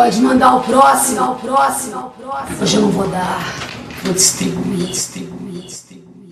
Pode mandar o próximo, o próximo, o próximo. Hoje eu não vou dar, vou distribuir, distribuir, distribuir.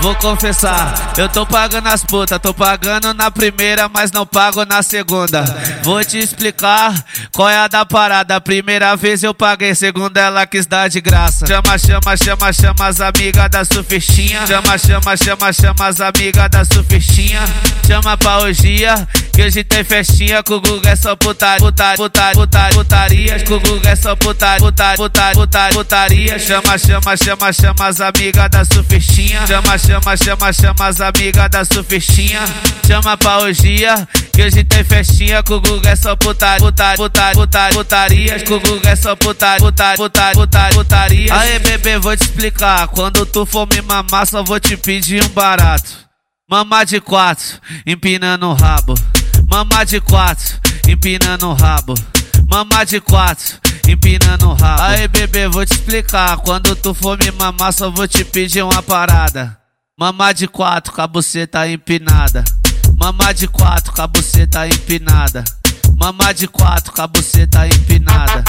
Vou confessar, eu tô pagando as putas, tô pagando na primeira, mas não pago na segunda. Vou te explicar qual é a da parada. Primeira vez eu paguei, segunda ela quis dar de graça. Chama, chama, chama, chama as amigas da sufistinha. Chama, chama, chama, chama as amigas da sufistinha. Chama pra orgia, que hoje tem festinha. Com o Guga é só putaria, putaria, putaria, putaria, putaria. Com o é só putaria, putaria, putaria, putaria, putaria. Chama, chama, chama, chama as amigas da sufistinha. Chama, chama, chama, chama as amigas da sufistinha. Chama pra orgia, que hoje tem festinha. Com o Guga é só putaria, putaria, putaria, putaria, putaria. Com o é só putaria, putaria, putaria, putaria, putaria. Aê, bebê, vou te explicar. Quando tu for me mamar, só vou te pedir um barato. Mamar de quatro, empinando o rabo. Mamar de quatro, empinando o rabo. Mamar de quatro, empinando o rabo. Aí, bebê, vou te explicar. Quando tu for me mamar, só vou te pedir uma parada. Mamar de quatro, com a buceta empinada. Mamar de quatro, com a buceta empinada. Mamar de quatro, com a buceta empinada.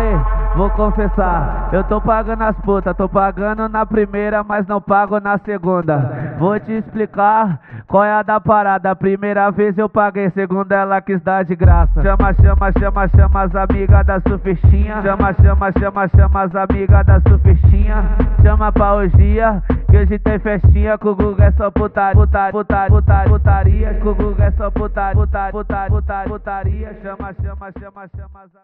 Aí, vou confessar, eu tô pagando as putas, tô pagando na primeira, mas não pago na segunda. Vou te explicar qual é a da parada. Primeira vez eu paguei, segunda ela quis dar de graça. Chama, chama, chama, chama as amigas da sufistinha. Chama, chama, chama, chama as amigas da sufistinha. Chama pra orgia, que hoje tem festinha. Com o é só putaria, putaria, putaria, putaria, putaria. Com o é só putaria, putaria, putaria, putaria. Chama, chama, chama, chama as